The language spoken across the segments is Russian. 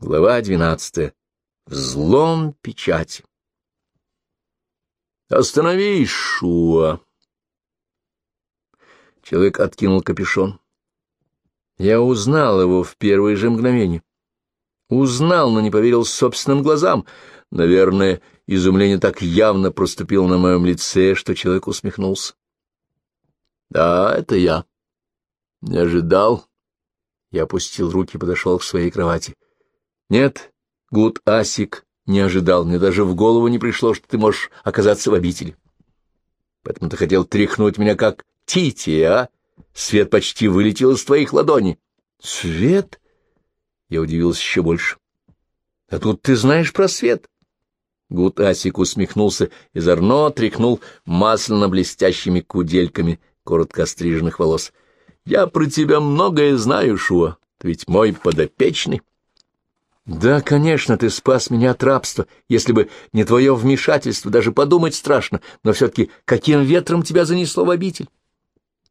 Глава двенадцатая. Взлом печати. «Остановись, Шуа!» Человек откинул капюшон. Я узнал его в первые же мгновения. Узнал, но не поверил собственным глазам. Наверное, изумление так явно проступило на моем лице, что человек усмехнулся. «Да, это я. Не ожидал». Я опустил руки и подошел к своей кровати. «Нет, Гуд Асик не ожидал, мне даже в голову не пришло, что ты можешь оказаться в обители. Поэтому ты хотел тряхнуть меня как Тити, а? Свет почти вылетел из твоих ладоней. Свет? Я удивился еще больше. Откуда ты знаешь про свет? Гуд Асик усмехнулся и задорно тряхнул масляно-блестящими кудельками коротко остриженных волос. — Я про тебя многое знаю, Шуа, ты ведь мой подопечный. Да, конечно, ты спас меня от рабства. Если бы не твое вмешательство, даже подумать страшно, но все-таки каким ветром тебя занесло в обитель?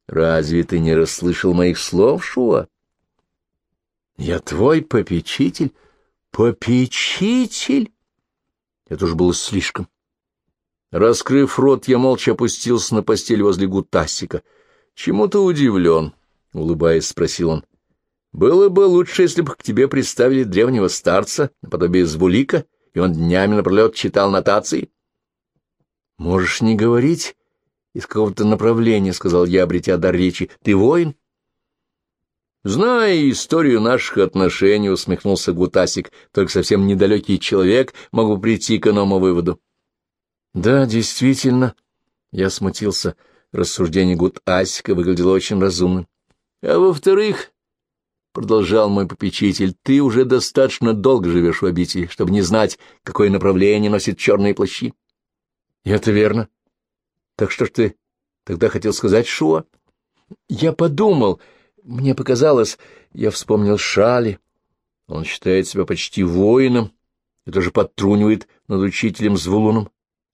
Разве ты не расслышал моих слов, Шуа? Я твой попечитель? Попечитель? Это уж было слишком. Раскрыв рот, я молча опустился на постель возле Гутасика. — Чему ты удивлен? — улыбаясь, спросил он. Было бы лучше, если бы к тебе представили древнего старца, наподобие Звулика, и он днями напролет читал нотации. — Можешь не говорить из какого-то направления, — сказал я, обретя дар речи. — Ты воин? — Зная историю наших отношений, — усмехнулся Гутасик, — только совсем недалекий человек могу прийти к иному выводу. — Да, действительно, — я смутился. Рассуждение Гутасика выглядело очень разумным. — А во-вторых, продолжал мой попечитель, — ты уже достаточно долго живешь в обители, чтобы не знать, какое направление носит черные плащи. — Это верно. Так что ж ты тогда хотел сказать, Шуа? Я подумал, мне показалось, я вспомнил Шали. Он считает себя почти воином и тоже подтрунивает над учителем Звулуном.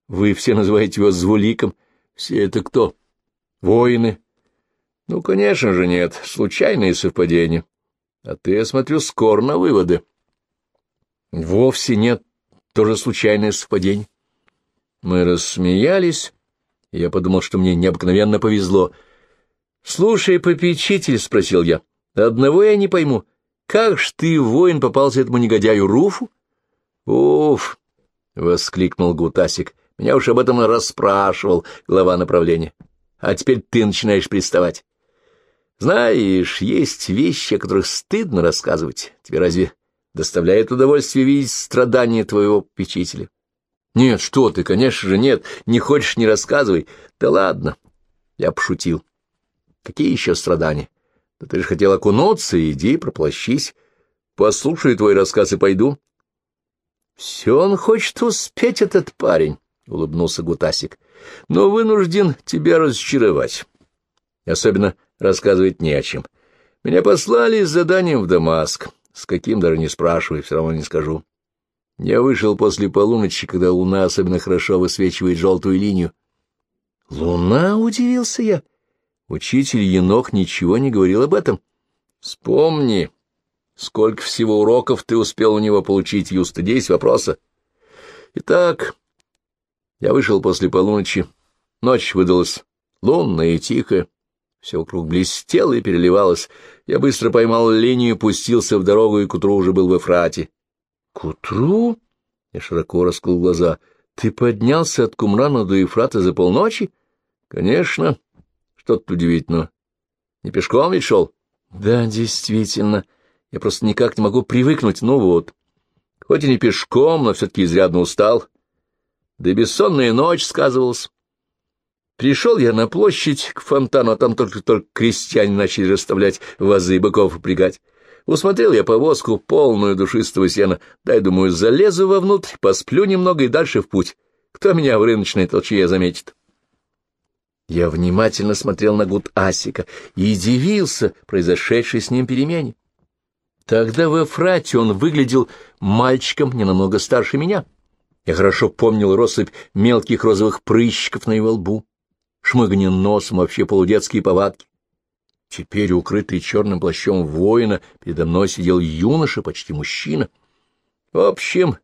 Вы все называете его Звуликом. Все это кто? Воины. Ну, конечно же, нет. Случайные совпадения. А ты, я смотрю, скор на выводы. Вовсе нет, тоже случайное совпадение. Мы рассмеялись, я подумал, что мне необыкновенно повезло. — Слушай, попечитель, — спросил я, — одного я не пойму. Как ж ты, воин, попался этому негодяю Руфу? — Уф! — воскликнул Гутасик. — Меня уж об этом расспрашивал глава направления. А теперь ты начинаешь приставать. Знаешь, есть вещи, о которых стыдно рассказывать. Тебе разве доставляет удовольствие видеть страдания твоего попечителя? Нет, что ты, конечно же, нет. Не хочешь — не рассказывай. Да ладно. Я пошутил. Какие еще страдания? Да ты же хотел окунуться, иди, проплащись. Послушаю твой рассказ и пойду. Все он хочет успеть, этот парень, — улыбнулся Гутасик, — но вынужден тебя разочаровать. Особенно рассказывать не о чем. Меня послали с заданием в Дамаск. С каким даже не спрашивай, все равно не скажу. Я вышел после полуночи, когда луна особенно хорошо высвечивает желтую линию. «Луна?» — удивился я. Учитель Енох ничего не говорил об этом. «Вспомни, сколько всего уроков ты успел у него получить, Юста, есть вопроса?» «Итак, я вышел после полуночи. Ночь выдалась лунная и тихая. Все вокруг блестело и переливалось. Я быстро поймал линию, пустился в дорогу и к утру уже был в Эфрате. — К утру? — я широко раскрыл глаза. — Ты поднялся от Кумрана до Ефрата за полночи? — Конечно. Что тут удивительного? Не пешком ведь шел? — Да, действительно. Я просто никак не могу привыкнуть. Ну вот. Хоть и не пешком, но все-таки изрядно устал. Да и бессонная ночь сказывалась. Пришел я на площадь к фонтану, а там только-только крестьяне начали расставлять вазы и быков впрягать. Усмотрел я повозку, полную душистого сена. Дай, думаю, залезу вовнутрь, посплю немного и дальше в путь. Кто меня в рыночной толчье заметит? Я внимательно смотрел на гуд Асика и удивился произошедшей с ним перемене. Тогда в Эфрате он выглядел мальчиком не намного старше меня. Я хорошо помнил россыпь мелких розовых прыщиков на его лбу шмыганье носом, вообще полудетские повадки. Теперь, укрытый черным плащом воина, передо мной сидел юноша, почти мужчина. В общем,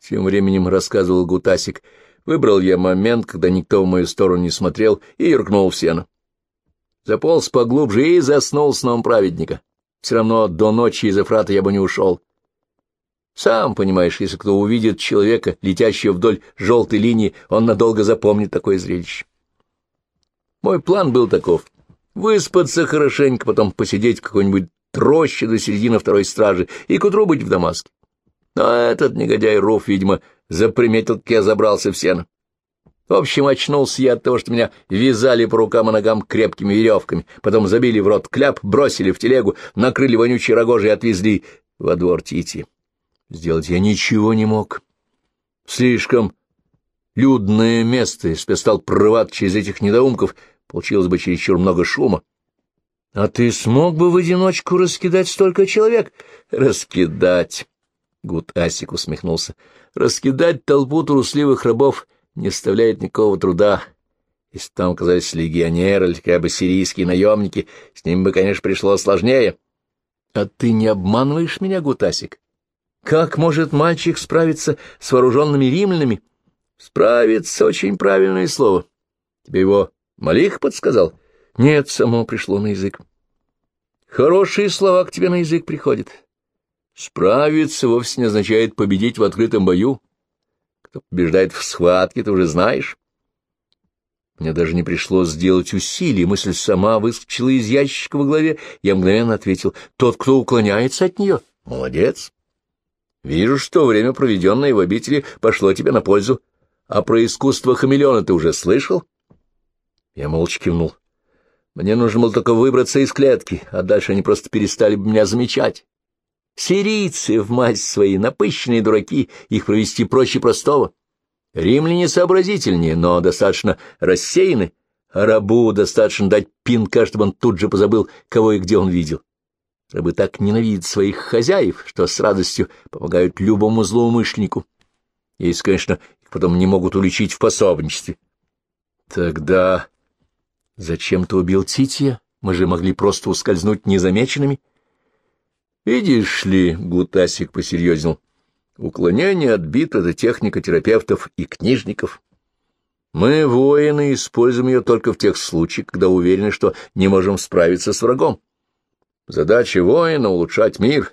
тем временем рассказывал Гутасик, выбрал я момент, когда никто в мою сторону не смотрел, и юркнул в сено. Заполз поглубже и заснул сном праведника. Все равно до ночи из Эфрата я бы не ушел. Сам понимаешь, если кто увидит человека, летящего вдоль желтой линии, он надолго запомнит такое зрелище. Мой план был таков — выспаться хорошенько, потом посидеть в какой-нибудь троще до середины второй стражи и к утру быть в Дамаске. Но этот негодяй Руф, видимо, заприметил, как я забрался в сено. В общем, очнулся я от того, что меня вязали по рукам и ногам крепкими веревками, потом забили в рот кляп, бросили в телегу, накрыли вонючей рогожей и отвезли во двор Тити. Сделать я ничего не мог. Слишком людное место, если стал прорываться через этих недоумков, получилось бы чересчур много шума. — А ты смог бы в одиночку раскидать столько человек? — Раскидать! — Гуд Асик усмехнулся. — Раскидать толпу трусливых рабов не составляет никакого труда. Если там оказались легионеры или хотя бы сирийские наемники, с ними бы, конечно, пришло сложнее. — А ты не обманываешь меня, Гутасик? Как может мальчик справиться с вооруженными римлянами? — Справиться — очень правильное слово. Тебе его Малих подсказал? — Нет, само пришло на язык. Хорошие слова к тебе на язык приходят. Справиться вовсе не означает победить в открытом бою. Кто побеждает в схватке, ты уже знаешь. Мне даже не пришлось сделать усилий, мысль сама выскочила из ящика в голове. Я мгновенно ответил, тот, кто уклоняется от нее. Молодец. Вижу, что время, проведенное в обители, пошло тебе на пользу. А про искусство хамелеона ты уже слышал? Я молча кивнул. Мне нужно было только выбраться из клетки, а дальше они просто перестали бы меня замечать. Сирийцы, в мать свои, напыщенные дураки, их провести проще простого. Римляне сообразительнее, но достаточно рассеяны, рабу достаточно дать пинка, чтобы он тут же позабыл, кого и где он видел. Рабы так ненавидят своих хозяев, что с радостью помогают любому злоумышленнику, если, конечно, их потом не могут уличить в пособничестве. Тогда зачем ты убил Тития? Мы же могли просто ускользнуть незамеченными. Видишь ли, Гутасик посерьезнел, уклонение от бит — это техника терапевтов и книжников. Мы, воины, используем ее только в тех случаях, когда уверены, что не можем справиться с врагом. Задача воина — улучшать мир.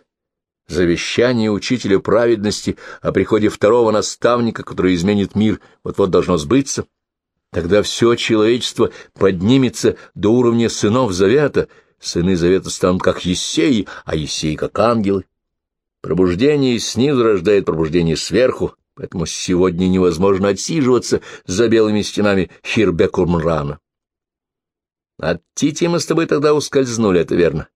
Завещание учителя праведности о приходе второго наставника, который изменит мир, вот-вот должно сбыться. Тогда все человечество поднимется до уровня сынов Завета — Сыны Завета станут как Есеи, а Есеи как ангелы. Пробуждение снизу рождает пробуждение сверху, поэтому сегодня невозможно отсиживаться за белыми стенами Хирбекурмрана. От Тити мы с тобой тогда ускользнули, это верно.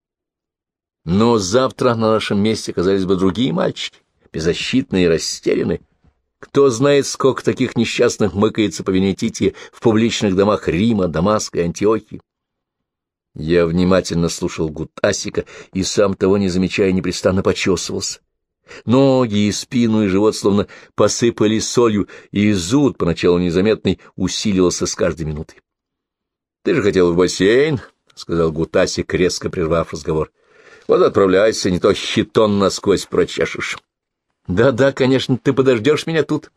Но завтра на нашем месте оказались бы другие мальчики, беззащитные и растерянные. Кто знает, сколько таких несчастных мыкается по вине Тити в публичных домах Рима, Дамаска и Антиохии. Я внимательно слушал Гутасика и, сам того не замечая, непрестанно почесывался. Ноги и спину и живот словно посыпали солью, и зуд, поначалу незаметный, усиливался с каждой минутой. — Ты же хотел в бассейн, — сказал Гутасик, резко прервав разговор. — Вот отправляйся, не то хитон насквозь прочешешь. Да — Да-да, конечно, ты подождешь меня тут.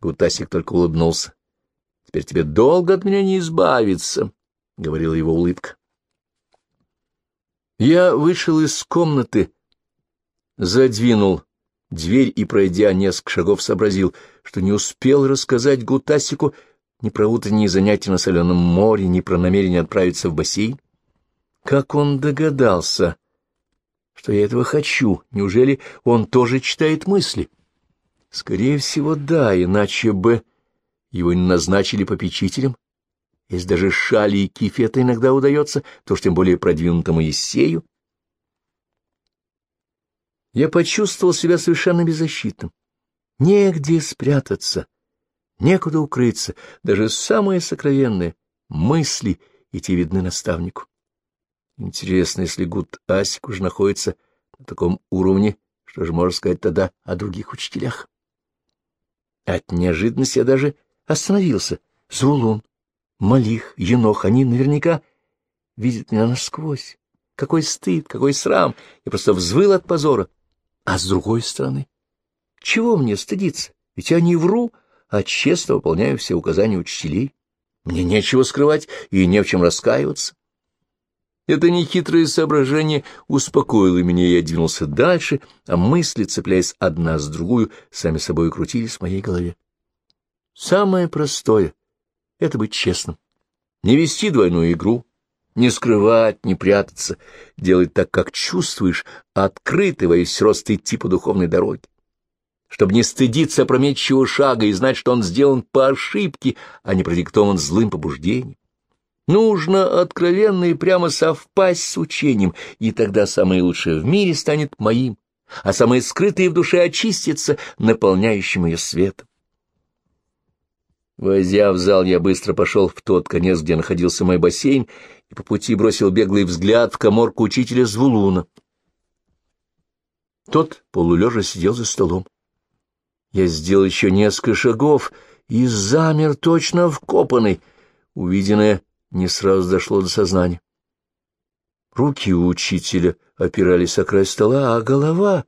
Гутасик только улыбнулся. — Теперь тебе долго от меня не избавиться, — говорила его улыбка. Я вышел из комнаты, задвинул дверь и, пройдя несколько шагов, сообразил, что не успел рассказать Гутасику ни про утренние занятия на соленом море, ни про намерение отправиться в бассейн. Как он догадался, что я этого хочу? Неужели он тоже читает мысли? Скорее всего, да, иначе бы его не назначили попечителем. Если даже Шали и Кифе это иногда удается, то уж тем более продвинутому Ессею. Я почувствовал себя совершенно беззащитным. Негде спрятаться, некуда укрыться, даже самые сокровенные мысли эти видны наставнику. Интересно, если Гуд Асик уже находится на таком уровне, что же можно сказать тогда о других учителях? От неожиданности я даже остановился. Зулун. Малих, Енох, они наверняка видят меня насквозь. Какой стыд, какой срам! Я просто взвыл от позора. А с другой стороны, Чего мне стыдиться? Ведь я не вру, а честно выполняю все указания учителей. Мне нечего скрывать и не в чем раскаиваться. Это нехитрое соображение успокоило меня, и я двинулся дальше, а мысли, цепляясь одна с другую, сами собой крутились в моей голове. Самое простое — это быть честным, не вести двойную игру, не скрывать, не прятаться, делать так, как чувствуешь, открыто во весь рост идти по духовной дороге. Чтобы не стыдиться опрометчивого шага и знать, что он сделан по ошибке, а не продиктован злым побуждением. Нужно откровенно и прямо совпасть с учением, и тогда самое лучшее в мире станет моим, а самое скрытое в душе очистится, наполняющим ее светом. Возя в зал, я быстро пошел в тот конец, где находился мой бассейн, и по пути бросил беглый взгляд в коморку учителя Звулуна. Тот полулежа сидел за столом. Я сделал еще несколько шагов и замер точно вкопанный. Увиденное не сразу дошло до сознания. Руки у учителя опирались о край стола, а голова...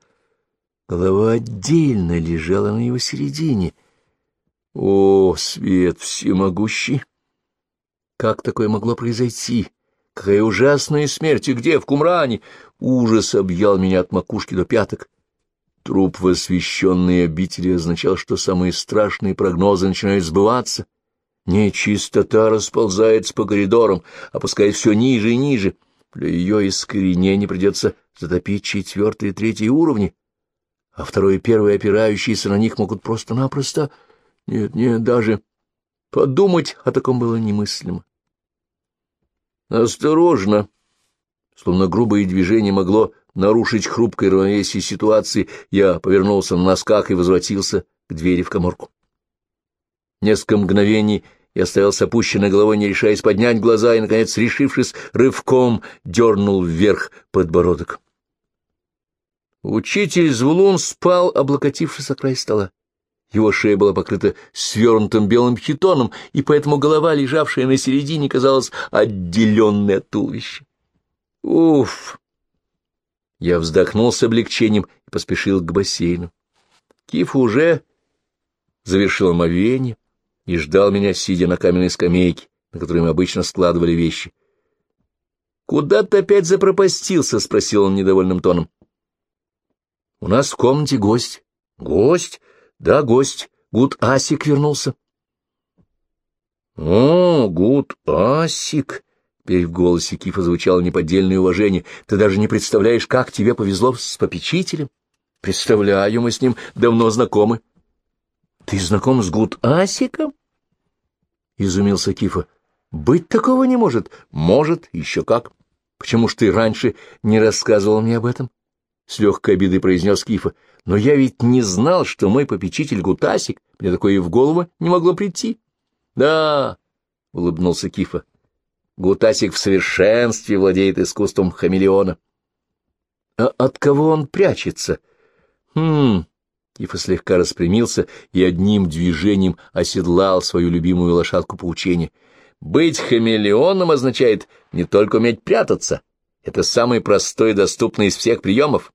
Голова отдельно лежала на его середине. О, свет всемогущий! Как такое могло произойти? Какая ужасная смерть! И где? В Кумране! Ужас объял меня от макушки до пяток. Труп в освященной обители означал, что самые страшные прогнозы начинают сбываться — Нечистота расползается по коридорам, опускаясь все ниже и ниже. Для ее искоренения придется затопить четвертый и третий уровни, а второй и первый опирающиеся на них могут просто-напросто... Нет, нет, даже подумать о таком было немыслимо. Осторожно! Словно грубое движение могло нарушить хрупкое равновесие ситуации, я повернулся на носках и возвратился к двери в коморку. Несколько мгновений я стоял с опущенной головой, не решаясь поднять глаза, и, наконец, решившись, рывком дернул вверх подбородок. Учитель Звулун спал, облокотившись о край стола. Его шея была покрыта свернутым белым хитоном, и поэтому голова, лежавшая на середине, казалась отделенной от туловища. Уф! Я вздохнул с облегчением и поспешил к бассейну. Киф уже завершил омовение, и ждал меня, сидя на каменной скамейке, на которой мы обычно складывали вещи. — Куда ты опять запропастился? — спросил он недовольным тоном. — У нас в комнате гость. — Гость? Да, гость. Гуд Асик вернулся. — О, Гуд Асик! Теперь в голосе Кифа звучало неподдельное уважение. Ты даже не представляешь, как тебе повезло с попечителем. Представляю, мы с ним давно знакомы. — Ты знаком с Гуд Асиком? — изумился Кифа. — Быть такого не может. Может, еще как. Почему ж ты раньше не рассказывал мне об этом? С легкой обидой произнес Кифа. Но я ведь не знал, что мой попечитель Гутасик. Мне такое и в голову не могло прийти. — Да, — улыбнулся Кифа. Гутасик в совершенстве владеет искусством хамелеона. — А от кого он прячется? — Хм... Кифа слегка распрямился и одним движением оседлал свою любимую лошадку поучения. Быть хамелеоном означает не только уметь прятаться. Это самый простой и доступный из всех приемов.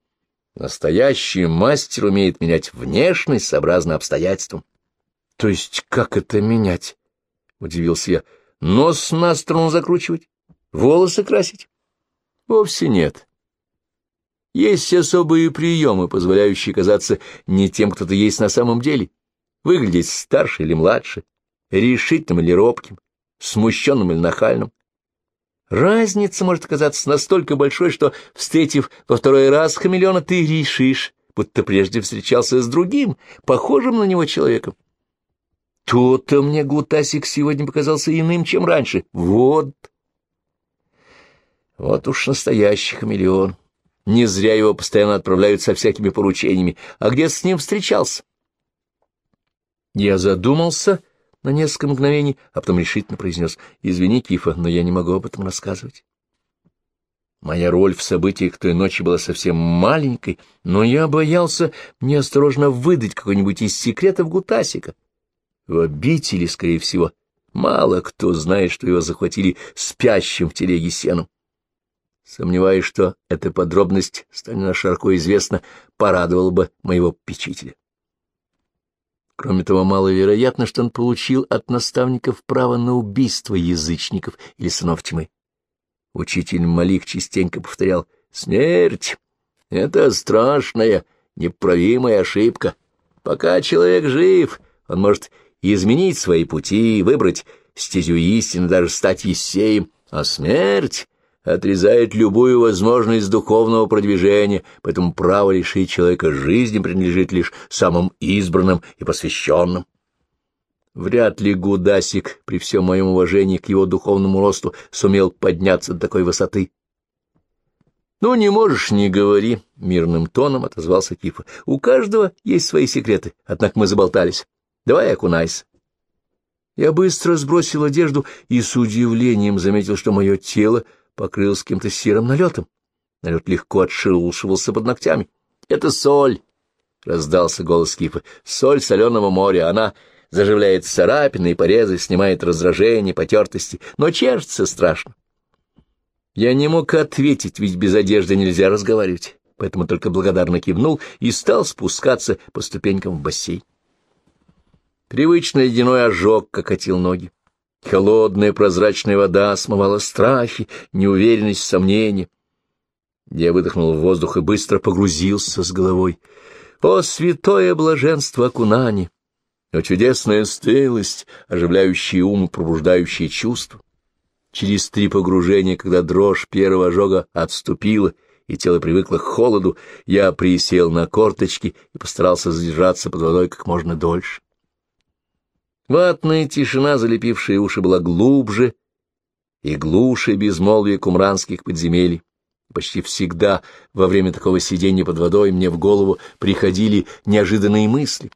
Настоящий мастер умеет менять внешность сообразно обстоятельствам. — То есть как это менять? — удивился я. — Нос на струну закручивать? Волосы красить? — Вовсе нет. Есть особые приемы, позволяющие казаться не тем, кто ты есть на самом деле, выглядеть старше или младше, решительным или робким, смущенным или нахальным. Разница может оказаться настолько большой, что, встретив во второй раз хамелеона, ты решишь, будто прежде встречался с другим, похожим на него человеком. То-то мне Гутасик сегодня показался иным, чем раньше. Вот. Вот уж настоящий хамелеон. Не зря его постоянно отправляют со всякими поручениями. А где с ним встречался? Я задумался на несколько мгновений, а потом решительно произнес. «Извини, Кифа, но я не могу об этом рассказывать». Моя роль в событиях той ночи была совсем маленькой, но я боялся неосторожно выдать какой-нибудь из секретов Гутасика. В обители, скорее всего, мало кто знает, что его захватили спящим в телеге сеном. Сомневаюсь, что эта подробность, станет широко известна, порадовала бы моего печителя. Кроме того, маловероятно, что он получил от наставников право на убийство язычников или сынов тьмы. Учитель Малих частенько повторял «Смерть — это страшная, неправимая ошибка. Пока человек жив, он может изменить свои пути, выбрать стезю истины, даже стать Ессеем, а смерть отрезает любую возможность духовного продвижения, поэтому право лишить человека жизни принадлежит лишь самым избранным и посвященным. Вряд ли Гудасик, при всем моем уважении к его духовному росту, сумел подняться до такой высоты. — Ну, не можешь, не говори, — мирным тоном отозвался Кифа. — У каждого есть свои секреты, однако мы заболтались. Давай окунайся. Я быстро сбросил одежду и с удивлением заметил, что мое тело покрылось каким-то серым налетом. Налет легко отшелушивался под ногтями. — Это соль! — раздался голос Кифа. — Соль соленого моря. Она заживляет царапины и порезы, снимает раздражение, потертости, но чешется страшно. Я не мог ответить, ведь без одежды нельзя разговаривать, поэтому только благодарно кивнул и стал спускаться по ступенькам в бассейн. Привычный ледяной ожог кокотил ноги. Холодная прозрачная вода смывала страхи, неуверенность, сомнения. Я выдохнул в воздух и быстро погрузился с головой. О, святое блаженство окунани! О, чудесная стылость, оживляющая ум и пробуждающая чувства! Через три погружения, когда дрожь первого ожога отступила, и тело привыкло к холоду, я присел на корточки и постарался задержаться под водой как можно дольше. Ватная тишина, залепившая уши, была глубже и глуше безмолвия кумранских подземелий. Почти всегда во время такого сидения под водой мне в голову приходили неожиданные мысли.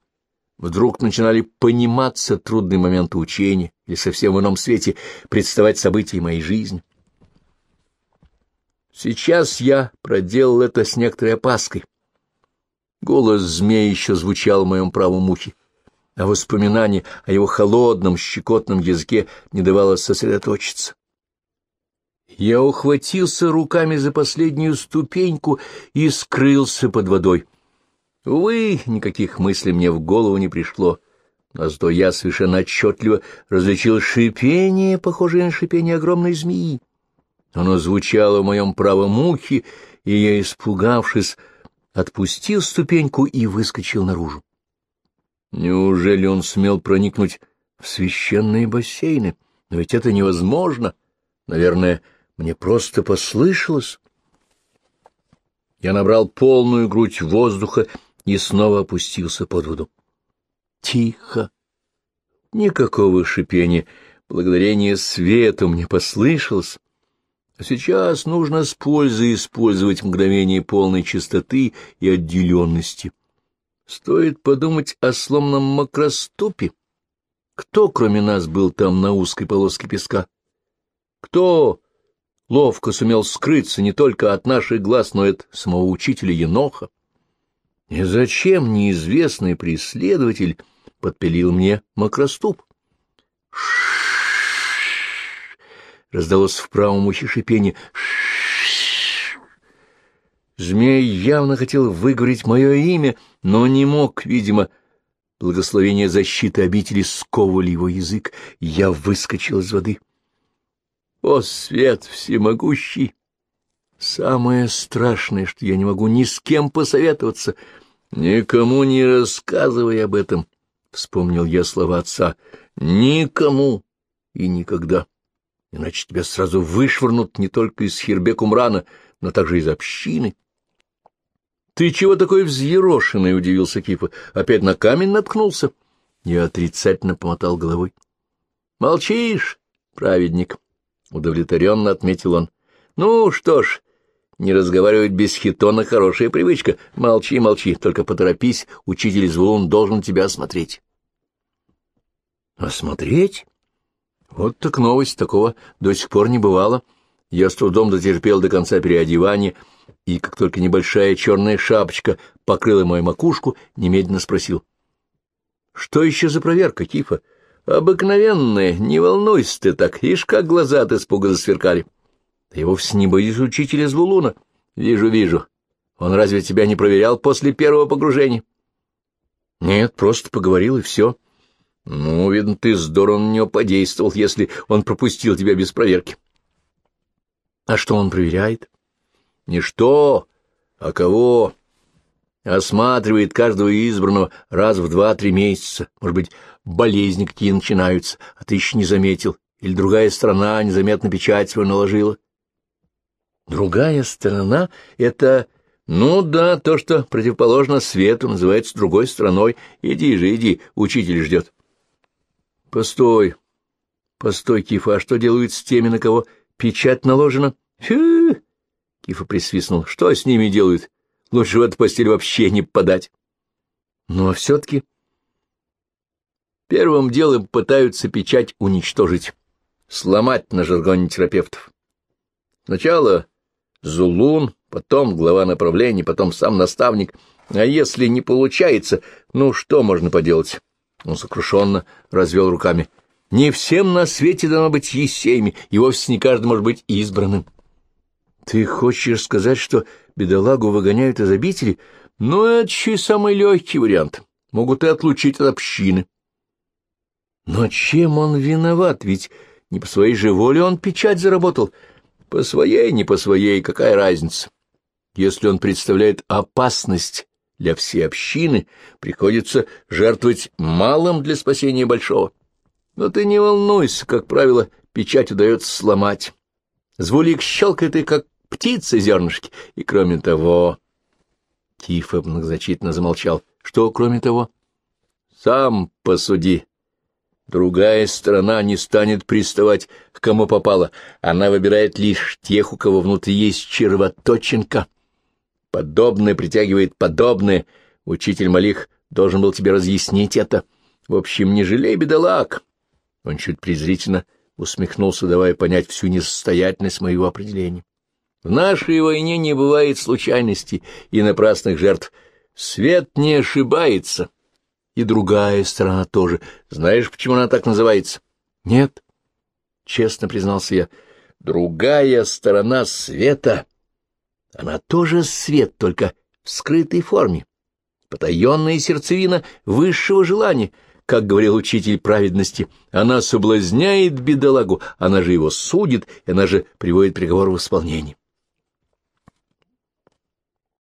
Вдруг начинали пониматься трудные моменты учения или совсем в ином свете представать события моей жизни. Сейчас я проделал это с некоторой опаской. Голос змеи еще звучал в моем правом ухе а воспоминание о его холодном, щекотном языке не давало сосредоточиться. Я ухватился руками за последнюю ступеньку и скрылся под водой. Увы, никаких мыслей мне в голову не пришло, но зато я совершенно отчетливо различил шипение, похожее на шипение огромной змеи. Оно звучало в моем правом ухе, и я, испугавшись, отпустил ступеньку и выскочил наружу. Неужели он смел проникнуть в священные бассейны? Но ведь это невозможно. Наверное, мне просто послышалось. Я набрал полную грудь воздуха и снова опустился под воду. Тихо. Никакого шипения. Благодарение свету мне послышалось. А сейчас нужно с пользой использовать мгновение полной чистоты и отделенности. Стоит подумать о сломанном макроступе. Кто, кроме нас, был там на узкой полоске песка? Кто ловко сумел скрыться не только от наших глаз, но и от самого учителя Еноха? И зачем неизвестный преследователь подпилил мне макроступ? Раздалось в правом ухе шипение. Змей явно хотел выговорить мое имя, но не мог, видимо. Благословение защиты обители сковывали его язык. Я выскочил из воды. О, свет всемогущий! Самое страшное, что я не могу ни с кем посоветоваться. Никому не рассказывай об этом, — вспомнил я слова отца. Никому и никогда. Иначе тебя сразу вышвырнут не только из Хирбек-Умрана, но также из общины. «Ты чего такой взъерошенный?» — удивился Кифа. «Опять на камень наткнулся?» Я отрицательно помотал головой. «Молчишь, праведник?» — удовлетворенно отметил он. «Ну что ж, не разговаривать без хитона — хорошая привычка. Молчи, молчи, только поторопись, учитель Звун должен тебя осмотреть». «Осмотреть?» Вот так новость, такого до сих пор не бывало. Я с трудом дотерпел до конца переодевания — и, как только небольшая черная шапочка покрыла мою макушку, немедленно спросил. — Что еще за проверка, Кифа? — Обыкновенная, не волнуйся ты так, ишь, как глаза от испуга засверкали. — я вовсе не боюсь учителя Звулуна. — Вижу, вижу. Он разве тебя не проверял после первого погружения? Нет, просто поговорил и все. Ну, видно, ты здорово на него подействовал, если он пропустил тебя без проверки. А что он проверяет? Не что, а кого. Осматривает каждого избранного раз в два-три месяца. Может быть, болезни какие начинаются, а ты еще не заметил. Или другая страна незаметно печать свою наложила. Другая сторона — это... Ну да, то, что противоположно свету, называется другой стороной. Иди же, иди, учитель ждет. Постой, постой, Кифа, а что делают с теми, на кого печать наложена? Фу! Кифа присвистнул. Что с ними делают? Лучше в эту постель вообще не подать. Ну, а все-таки... Первым делом пытаются печать уничтожить, сломать на жаргоне терапевтов. Сначала Зулун, потом глава направления, потом сам наставник. А если не получается, ну что можно поделать? Он сокрушенно развел руками. Не всем на свете должно быть есеями, и вовсе не каждый может быть избранным. Ты хочешь сказать, что бедолагу выгоняют из обители? Ну, это еще самый легкий вариант. Могут и отлучить от общины. Но чем он виноват? Ведь не по своей же воле он печать заработал. По своей, не по своей, какая разница? Если он представляет опасность для всей общины, приходится жертвовать малым для спасения большого. Но ты не волнуйся, как правило, печать удается сломать. Звулик щелкает и как птица зернышки. И кроме того... Кифа многозначительно замолчал. Что кроме того? Сам посуди. Другая сторона не станет приставать к кому попало. Она выбирает лишь тех, у кого внутри есть червоточинка. Подобное притягивает подобное. Учитель Малих должен был тебе разъяснить это. В общем, не жалей бедолаг. Он чуть презрительно усмехнулся, давая понять всю несостоятельность моего определения. В нашей войне не бывает случайностей и напрасных жертв. Свет не ошибается. И другая сторона тоже. Знаешь, почему она так называется? Нет, честно признался я. Другая сторона света. Она тоже свет, только в скрытой форме. Потаенная сердцевина высшего желания — как говорил учитель праведности, она соблазняет бедолагу, она же его судит, и она же приводит приговор в исполнение.